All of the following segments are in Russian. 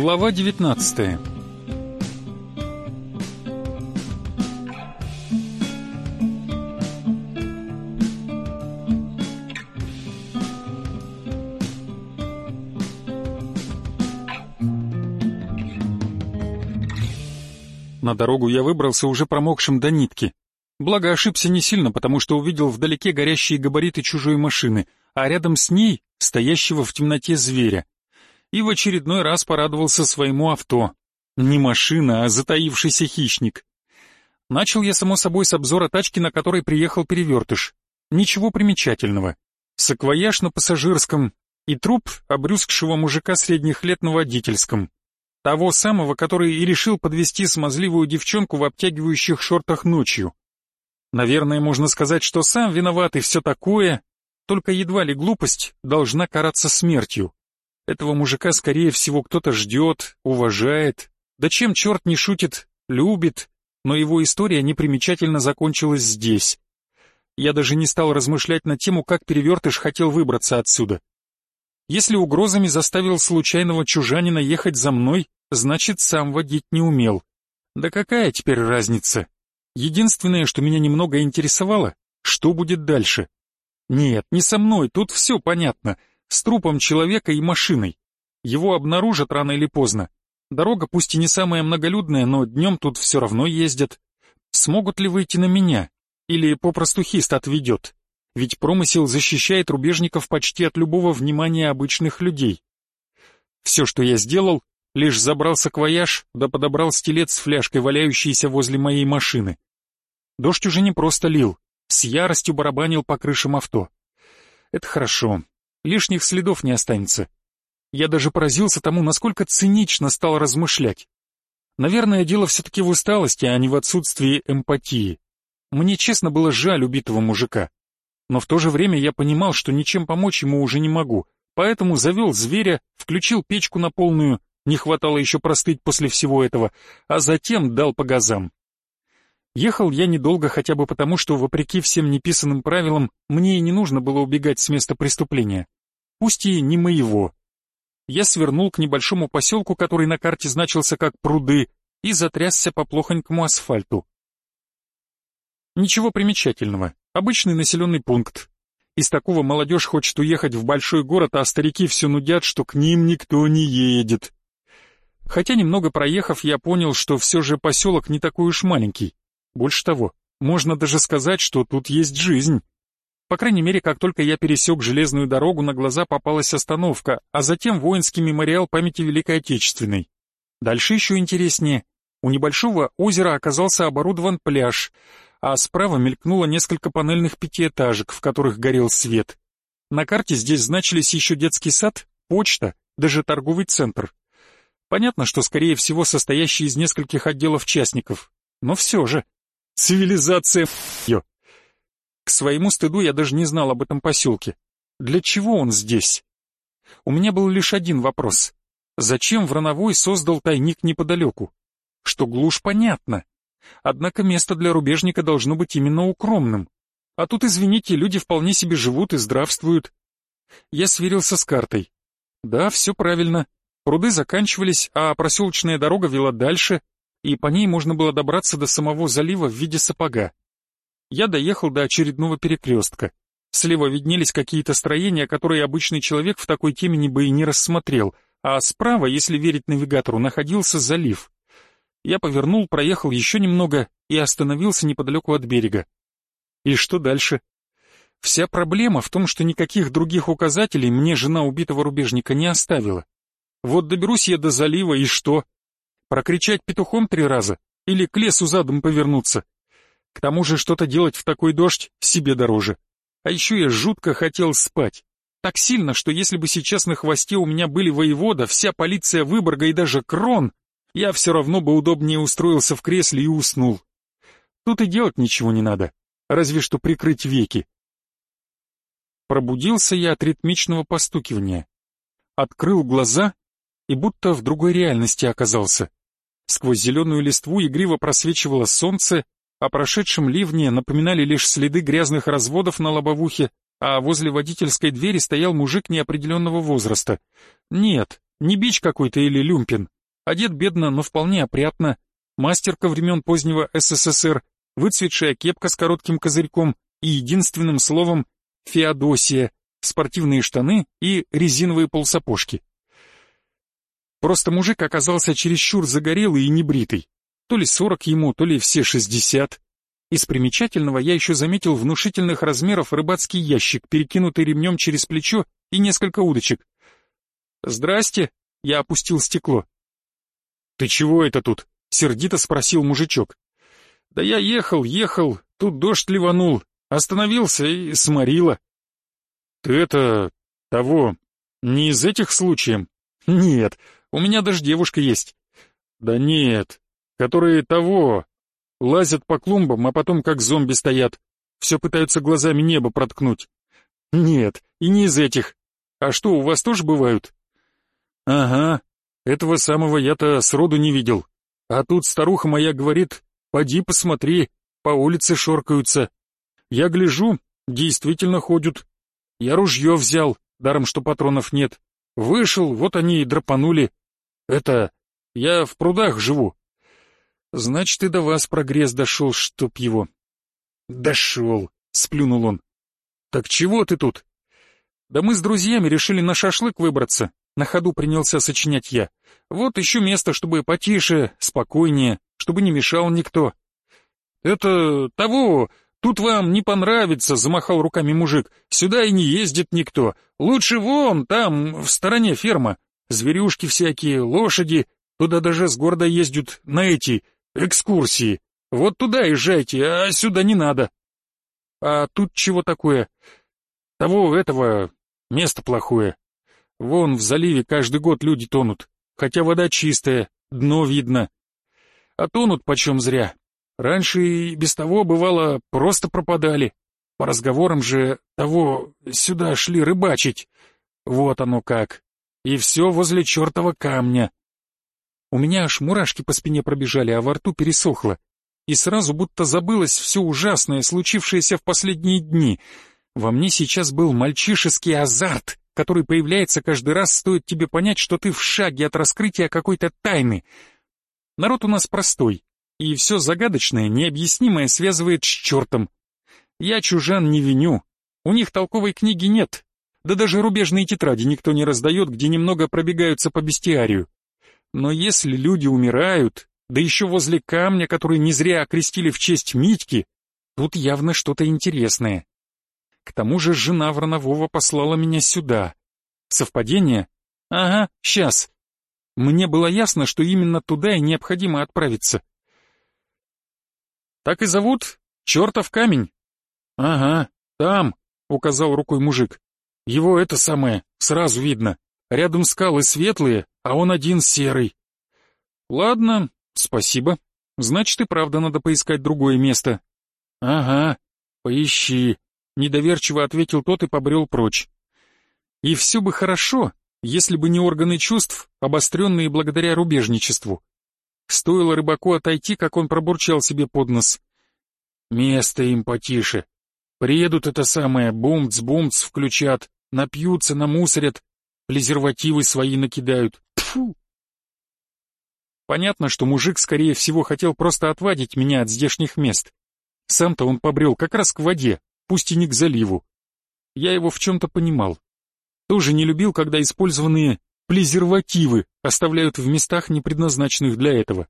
Глава 19 На дорогу я выбрался уже промокшим до нитки. Благо ошибся не сильно, потому что увидел вдалеке горящие габариты чужой машины, а рядом с ней стоящего в темноте зверя. И в очередной раз порадовался своему авто. Не машина, а затаившийся хищник. Начал я, само собой, с обзора тачки, на которой приехал перевертыш. Ничего примечательного. Саквояж на пассажирском и труп обрюзгшего мужика средних лет на водительском. Того самого, который и решил подвести смазливую девчонку в обтягивающих шортах ночью. Наверное, можно сказать, что сам виноват и все такое, только едва ли глупость должна караться смертью. Этого мужика, скорее всего, кто-то ждет, уважает. Да чем черт не шутит, любит, но его история непримечательно закончилась здесь. Я даже не стал размышлять на тему, как перевертыш хотел выбраться отсюда. Если угрозами заставил случайного чужанина ехать за мной, значит, сам водить не умел. Да какая теперь разница? Единственное, что меня немного интересовало, что будет дальше. Нет, не со мной, тут все понятно. С трупом человека и машиной. Его обнаружат рано или поздно. Дорога пусть и не самая многолюдная, но днем тут все равно ездят. Смогут ли выйти на меня? Или попросту хист отведет? Ведь промысел защищает рубежников почти от любого внимания обычных людей. Все, что я сделал, лишь забрал саквояж, да подобрал стилет с фляжкой, валяющейся возле моей машины. Дождь уже не просто лил, с яростью барабанил по крышам авто. Это хорошо, лишних следов не останется. Я даже поразился тому, насколько цинично стал размышлять. Наверное, дело все-таки в усталости, а не в отсутствии эмпатии. Мне честно было жаль убитого мужика. Но в то же время я понимал, что ничем помочь ему уже не могу, поэтому завел зверя, включил печку на полную, не хватало еще простыть после всего этого, а затем дал по газам. Ехал я недолго хотя бы потому, что, вопреки всем неписанным правилам, мне и не нужно было убегать с места преступления. Пусть и не моего. Я свернул к небольшому поселку, который на карте значился как пруды, и затрясся по плохонькому асфальту. Ничего примечательного. Обычный населенный пункт. Из такого молодежь хочет уехать в большой город, а старики все нудят, что к ним никто не едет. Хотя немного проехав, я понял, что все же поселок не такой уж маленький. Больше того, можно даже сказать, что тут есть жизнь. По крайней мере, как только я пересек железную дорогу, на глаза попалась остановка, а затем воинский мемориал памяти Великой Отечественной. Дальше еще интереснее. У небольшого озера оказался оборудован пляж, а справа мелькнуло несколько панельных пятиэтажек, в которых горел свет. На карте здесь значились еще детский сад, почта, даже торговый центр. Понятно, что, скорее всего, состоящий из нескольких отделов частников, но все же. Цивилизация ё. К своему стыду я даже не знал об этом поселке. Для чего он здесь? У меня был лишь один вопрос. Зачем Врановой создал тайник неподалеку? Что глушь понятно. Однако место для рубежника должно быть именно укромным. А тут, извините, люди вполне себе живут и здравствуют. Я сверился с картой. Да, все правильно. Пруды заканчивались, а проселочная дорога вела дальше, и по ней можно было добраться до самого залива в виде сапога. Я доехал до очередного перекрестка. Слева виднелись какие-то строения, которые обычный человек в такой темени бы и не рассмотрел, а справа, если верить навигатору, находился залив. Я повернул, проехал еще немного и остановился неподалеку от берега. И что дальше? Вся проблема в том, что никаких других указателей мне жена убитого рубежника не оставила. Вот доберусь я до залива, и что? Прокричать петухом три раза или к лесу задом повернуться. К тому же что-то делать в такой дождь себе дороже. А еще я жутко хотел спать. Так сильно, что если бы сейчас на хвосте у меня были воевода, вся полиция Выборга и даже Крон, я все равно бы удобнее устроился в кресле и уснул. Тут и делать ничего не надо, разве что прикрыть веки. Пробудился я от ритмичного постукивания. Открыл глаза и будто в другой реальности оказался. Сквозь зеленую листву игриво просвечивало солнце, о прошедшем ливне напоминали лишь следы грязных разводов на лобовухе, а возле водительской двери стоял мужик неопределенного возраста. Нет, Не бич какой-то или люмпин. Одет бедно, но вполне опрятно. Мастерка времен позднего СССР, выцветшая кепка с коротким козырьком и единственным словом «Феодосия», спортивные штаны и резиновые полсапожки. Просто мужик оказался чересчур загорелый и небритый. То ли сорок ему, то ли все шестьдесят. Из примечательного я еще заметил внушительных размеров рыбацкий ящик, перекинутый ремнем через плечо и несколько удочек. «Здрасте», — я опустил стекло. «Ты чего это тут?» — сердито спросил мужичок. «Да я ехал, ехал, тут дождь ливанул, остановился и сморило». «Ты это... того... не из этих случаев?» «Нет, у меня даже девушка есть». «Да нет, которые того... лазят по клумбам, а потом как зомби стоят. Все пытаются глазами небо проткнуть». «Нет, и не из этих. А что, у вас тоже бывают?» «Ага, этого самого я-то сроду не видел. А тут старуха моя говорит, поди посмотри, по улице шоркаются. Я гляжу, действительно ходят. Я ружье взял, даром что патронов нет. Вышел, вот они и драпанули. Это, я в прудах живу. Значит, и до вас прогресс дошел, чтоб его. Дошел, сплюнул он. Так чего ты тут? Да мы с друзьями решили на шашлык выбраться. На ходу принялся сочинять я. Вот ищу место, чтобы потише, спокойнее, чтобы не мешал никто. Это того, тут вам не понравится, замахал руками мужик. Сюда и не ездит никто. Лучше вон, там, в стороне ферма. Зверюшки всякие, лошади. Туда даже с города ездят на эти экскурсии. Вот туда езжайте, а сюда не надо. А тут чего такое? Того этого место плохое. Вон в заливе каждый год люди тонут, хотя вода чистая, дно видно. А тонут почем зря. Раньше и без того, бывало, просто пропадали. По разговорам же того сюда шли рыбачить. Вот оно как. И все возле чертова камня. У меня аж мурашки по спине пробежали, а во рту пересохло. И сразу будто забылось все ужасное, случившееся в последние дни. Во мне сейчас был мальчишеский азарт который появляется каждый раз, стоит тебе понять, что ты в шаге от раскрытия какой-то тайны. Народ у нас простой, и все загадочное, необъяснимое связывает с чертом. Я чужан не виню, у них толковой книги нет, да даже рубежные тетради никто не раздает, где немного пробегаются по бестиарию. Но если люди умирают, да еще возле камня, который не зря окрестили в честь Митьки, тут явно что-то интересное. К тому же жена Вранового послала меня сюда. Совпадение? Ага, сейчас. Мне было ясно, что именно туда и необходимо отправиться. Так и зовут? Чертов камень? Ага, там, указал рукой мужик. Его это самое, сразу видно. Рядом скалы светлые, а он один серый. Ладно, спасибо. Значит, и правда надо поискать другое место. Ага, поищи недоверчиво ответил тот и побрел прочь. И все бы хорошо, если бы не органы чувств, обостренные благодаря рубежничеству. Стоило рыбаку отойти, как он пробурчал себе под нос. Место им потише. Приедут это самое, бумц-бумц включат, напьются, намусорят, презервативы свои накидают. Тьфу! Понятно, что мужик, скорее всего, хотел просто отвадить меня от здешних мест. Сам-то он побрел как раз к воде, пусть и не к заливу. Я его в чем-то понимал. Тоже не любил, когда использованные презервативы оставляют в местах, не предназначенных для этого.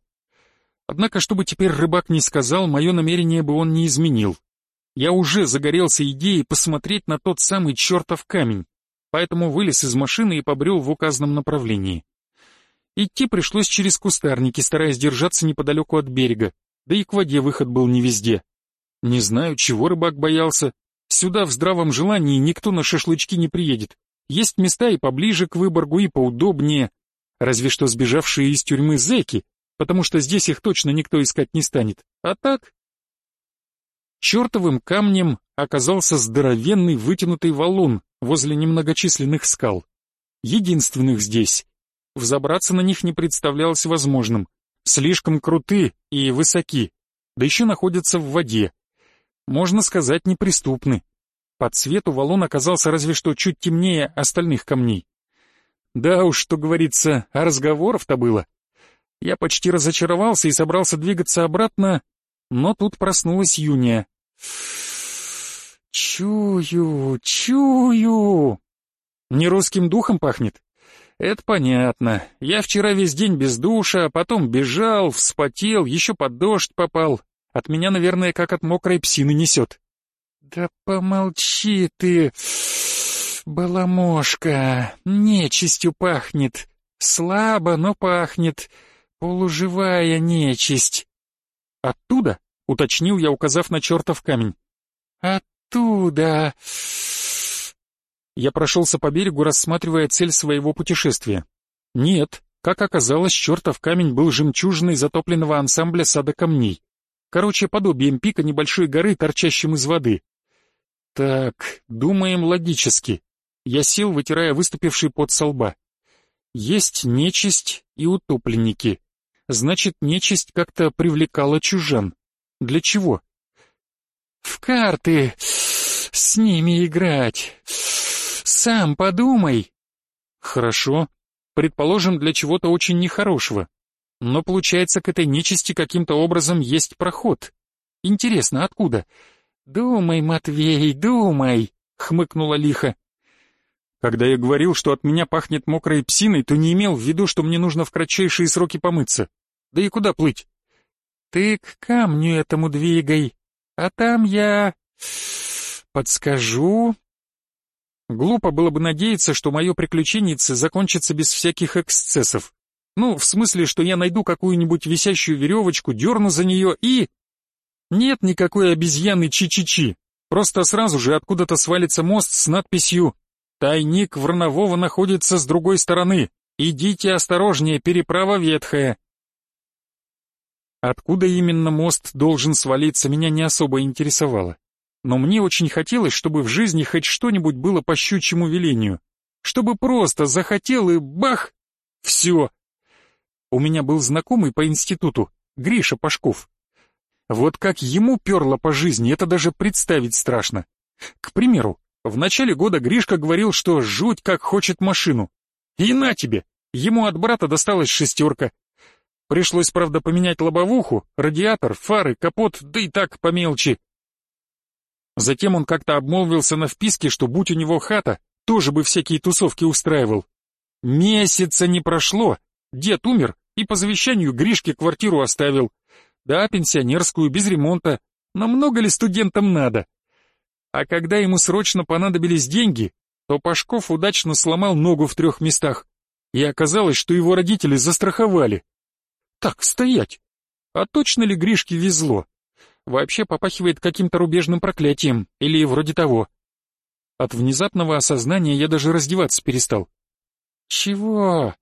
Однако, чтобы теперь рыбак не сказал, мое намерение бы он не изменил. Я уже загорелся идеей посмотреть на тот самый чертов камень, поэтому вылез из машины и побрел в указанном направлении. Идти пришлось через кустарники, стараясь держаться неподалеку от берега, да и к воде выход был не везде. Не знаю, чего рыбак боялся. Сюда в здравом желании никто на шашлычки не приедет. Есть места и поближе к Выборгу, и поудобнее. Разве что сбежавшие из тюрьмы зэки, потому что здесь их точно никто искать не станет. А так... Чертовым камнем оказался здоровенный вытянутый валун возле немногочисленных скал. Единственных здесь. Взобраться на них не представлялось возможным. Слишком круты и высоки, да еще находятся в воде можно сказать, неприступны. По цвету валун оказался разве что чуть темнее остальных камней. Да уж, что говорится, а разговоров-то было. Я почти разочаровался и собрался двигаться обратно, но тут проснулась Юния. Чую, чую. Не русским духом пахнет? Это понятно. Я вчера весь день без душа, а потом бежал, вспотел, еще под дождь попал. От меня, наверное, как от мокрой псины несет. Да помолчи ты, баламошка, нечистью пахнет. Слабо, но пахнет. Полуживая нечисть. Оттуда? Уточнил я, указав на чертов камень. Оттуда. Я прошелся по берегу, рассматривая цель своего путешествия. Нет, как оказалось, чертов камень был жемчужиной затопленного ансамбля сада камней. Короче, подобием пика небольшой горы, торчащим из воды. Так, думаем логически. Я сел, вытирая выступивший пот со лба. Есть нечисть и утопленники. Значит, нечисть как-то привлекала чужан. Для чего? В карты с ними играть. Сам подумай. Хорошо. Предположим, для чего-то очень нехорошего. Но получается, к этой нечисти каким-то образом есть проход. Интересно, откуда? Думай, Матвей, думай, хмыкнула лихо. Когда я говорил, что от меня пахнет мокрой псиной, то не имел в виду, что мне нужно в кратчайшие сроки помыться. Да и куда плыть? Ты к камню этому двигай, а там я... подскажу, Глупо было бы надеяться, что мое приключеннице закончится без всяких эксцессов. Ну, в смысле, что я найду какую-нибудь висящую веревочку, дерну за нее и... Нет никакой обезьяны Чи-Чи-Чи. Просто сразу же откуда-то свалится мост с надписью «Тайник Вранового находится с другой стороны. Идите осторожнее, переправа ветхая». Откуда именно мост должен свалиться, меня не особо интересовало но мне очень хотелось, чтобы в жизни хоть что-нибудь было по щучьему велению. Чтобы просто захотел и бах! Все. У меня был знакомый по институту, Гриша Пашков. Вот как ему перло по жизни, это даже представить страшно. К примеру, в начале года Гришка говорил, что жуть как хочет машину. И на тебе, ему от брата досталась шестерка. Пришлось, правда, поменять лобовуху, радиатор, фары, капот, да и так по мелочи. Затем он как-то обмолвился на вписке, что будь у него хата, тоже бы всякие тусовки устраивал. Месяца не прошло, дед умер и по завещанию Гришке квартиру оставил. Да, пенсионерскую, без ремонта, но много ли студентам надо? А когда ему срочно понадобились деньги, то Пашков удачно сломал ногу в трех местах, и оказалось, что его родители застраховали. Так, стоять! А точно ли Гришке везло? Вообще попахивает каким-то рубежным проклятием, или вроде того. От внезапного осознания я даже раздеваться перестал. «Чего?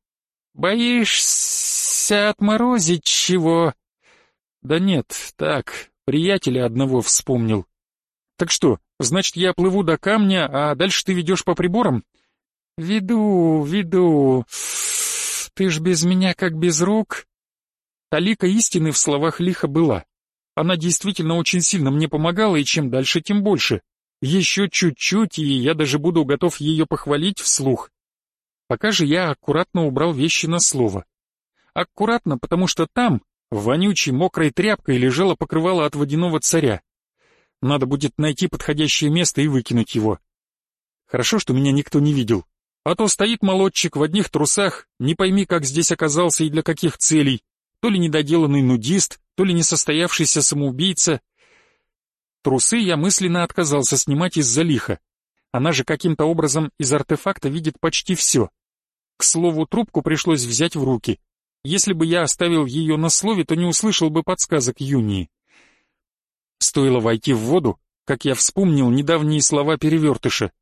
Боишься отморозить чего?» «Да нет, так, приятеля одного вспомнил. Так что, значит, я плыву до камня, а дальше ты ведешь по приборам?» «Веду, веду. Ты ж без меня как без рук». Талика истины в словах лиха была. Она действительно очень сильно мне помогала, и чем дальше, тем больше. Еще чуть-чуть, и я даже буду готов ее похвалить вслух. Пока же я аккуратно убрал вещи на слово. Аккуратно, потому что там, вонючей мокрой тряпкой, лежало покрывало от водяного царя. Надо будет найти подходящее место и выкинуть его. Хорошо, что меня никто не видел. А то стоит молодчик в одних трусах, не пойми, как здесь оказался и для каких целей. То ли недоделанный нудист, то ли несостоявшийся самоубийца. Трусы я мысленно отказался снимать из-за лиха. Она же каким-то образом из артефакта видит почти все. К слову, трубку пришлось взять в руки. Если бы я оставил ее на слове, то не услышал бы подсказок Юнии. Стоило войти в воду, как я вспомнил недавние слова перевертыша.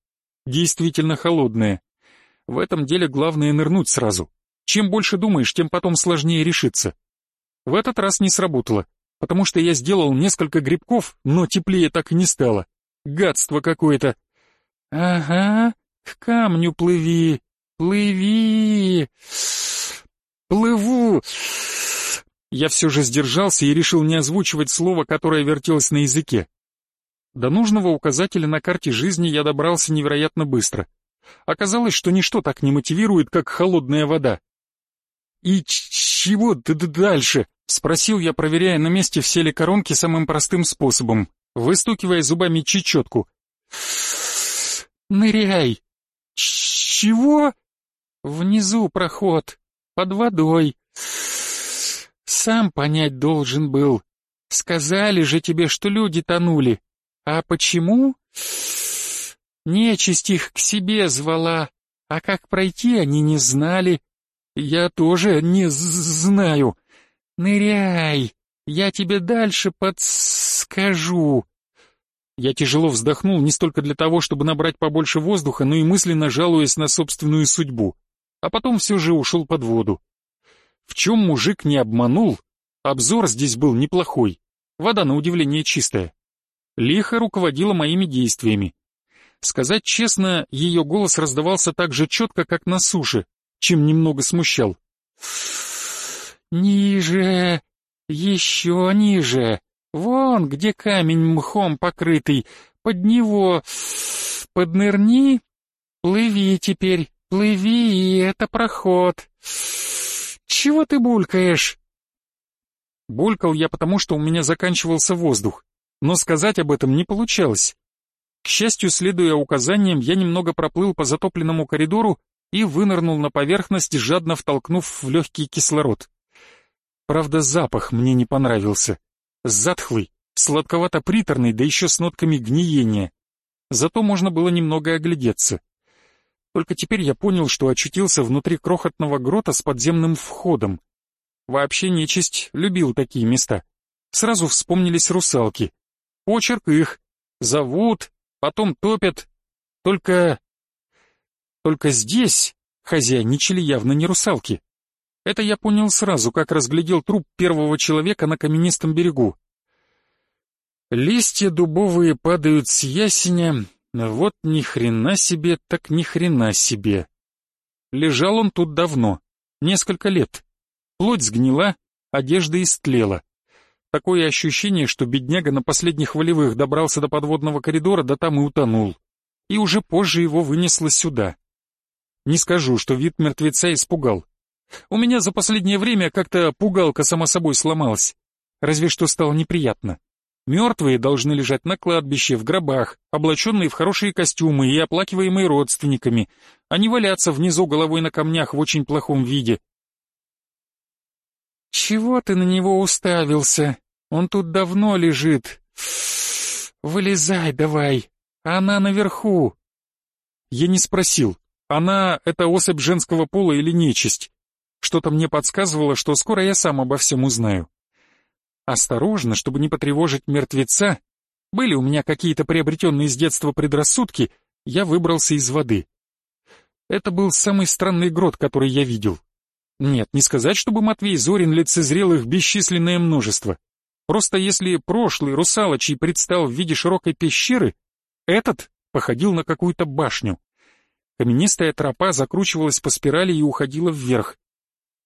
Действительно холодные. В этом деле главное нырнуть сразу. Чем больше думаешь, тем потом сложнее решиться. В этот раз не сработало, потому что я сделал несколько грибков, но теплее так и не стало. Гадство какое-то. Ага, к камню плыви, плыви. Плыву. Я все же сдержался и решил не озвучивать слово, которое вертелось на языке. До нужного указателя на карте жизни я добрался невероятно быстро. Оказалось, что ничто так не мотивирует, как холодная вода. «И чего дальше?» — спросил я, проверяя, на месте все ли коронки самым простым способом, выстукивая зубами чечетку. «Ныряй!» «Чего?» «Внизу проход, под водой. Сам понять должен был. Сказали же тебе, что люди тонули. А почему? Нечисть их к себе звала, а как пройти они не знали. Я тоже не знаю. Ныряй, я тебе дальше подскажу. Я тяжело вздохнул не столько для того, чтобы набрать побольше воздуха, но и мысленно жалуясь на собственную судьбу. А потом все же ушел под воду. В чем мужик не обманул, обзор здесь был неплохой. Вода, на удивление, чистая. Лиха руководила моими действиями. Сказать честно, ее голос раздавался так же четко, как на суше, чем немного смущал. «Ниже, еще ниже, вон где камень мхом покрытый, под него поднырни, плыви теперь, плыви, это проход. Чего ты булькаешь?» Булькал я потому, что у меня заканчивался воздух, но сказать об этом не получалось. К счастью, следуя указаниям, я немного проплыл по затопленному коридору и вынырнул на поверхность, жадно втолкнув в легкий кислород. Правда, запах мне не понравился. Затхлый, сладковато-приторный, да еще с нотками гниения. Зато можно было немного оглядеться. Только теперь я понял, что очутился внутри крохотного грота с подземным входом. Вообще нечисть любил такие места. Сразу вспомнились русалки. Почерк их. Зовут, потом топят. Только... Только здесь хозяйничали явно не русалки. Это я понял сразу, как разглядел труп первого человека на каменистом берегу. Листья дубовые падают с ясеня, вот ни хрена себе, так ни хрена себе. Лежал он тут давно, несколько лет. Плоть сгнила, одежда истлела. Такое ощущение, что бедняга на последних волевых добрался до подводного коридора, да там и утонул. И уже позже его вынесло сюда. Не скажу, что вид мертвеца испугал. У меня за последнее время как-то пугалка сама собой сломалась. Разве что стало неприятно. Мертвые должны лежать на кладбище, в гробах, облаченные в хорошие костюмы и оплакиваемые родственниками, а не валяться внизу головой на камнях в очень плохом виде. «Чего ты на него уставился? Он тут давно лежит. Вылезай давай, она наверху». Я не спросил, она — это особь женского пола или нечисть. Что-то мне подсказывало, что скоро я сам обо всем узнаю. Осторожно, чтобы не потревожить мертвеца, были у меня какие-то приобретенные с детства предрассудки, я выбрался из воды. Это был самый странный грот, который я видел. Нет, не сказать, чтобы Матвей Зорин лицезрел их бесчисленное множество. Просто если прошлый русалочий предстал в виде широкой пещеры, этот походил на какую-то башню. Каменистая тропа закручивалась по спирали и уходила вверх.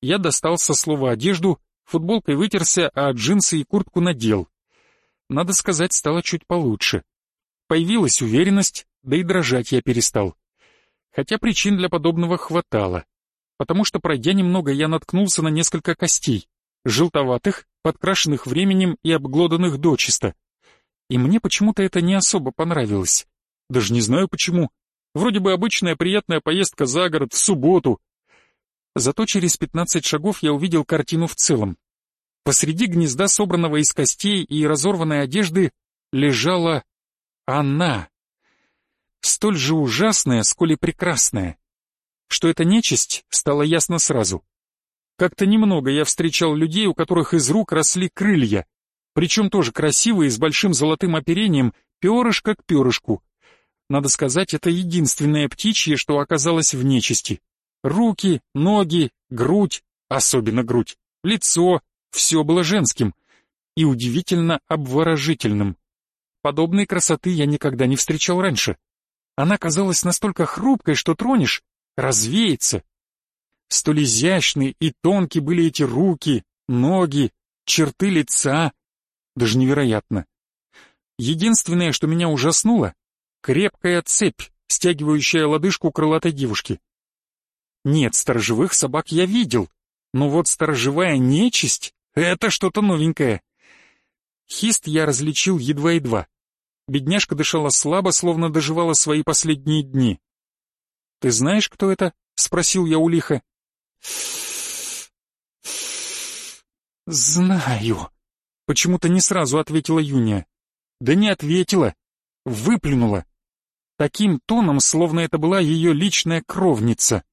Я достал со слова одежду, футболкой вытерся, а джинсы и куртку надел. Надо сказать, стало чуть получше. Появилась уверенность, да и дрожать я перестал. Хотя причин для подобного хватало. Потому что, пройдя немного, я наткнулся на несколько костей, желтоватых, подкрашенных временем и обглоданных дочисто. И мне почему-то это не особо понравилось. Даже не знаю почему. Вроде бы обычная приятная поездка за город в субботу, Зато через пятнадцать шагов я увидел картину в целом. Посреди гнезда, собранного из костей и разорванной одежды, лежала она. Столь же ужасная, сколь и прекрасная. Что это нечисть, стало ясно сразу. Как-то немного я встречал людей, у которых из рук росли крылья, причем тоже красивые, с большим золотым оперением, перышко к перышку. Надо сказать, это единственное птичье, что оказалось в нечисти. Руки, ноги, грудь, особенно грудь, лицо — все было женским и удивительно обворожительным. Подобной красоты я никогда не встречал раньше. Она казалась настолько хрупкой, что тронешь — развеется. Столь изящны и тонкие были эти руки, ноги, черты лица. Даже невероятно. Единственное, что меня ужаснуло — крепкая цепь, стягивающая лодыжку крылатой девушки. Нет, сторожевых собак я видел, но вот сторожевая нечисть — это что-то новенькое. Хист я различил едва-едва. Бедняжка дышала слабо, словно доживала свои последние дни. «Ты знаешь, кто это?» — спросил я у лиха. «Знаю», — почему-то не сразу ответила Юния. Да не ответила, выплюнула. Таким тоном, словно это была ее личная кровница.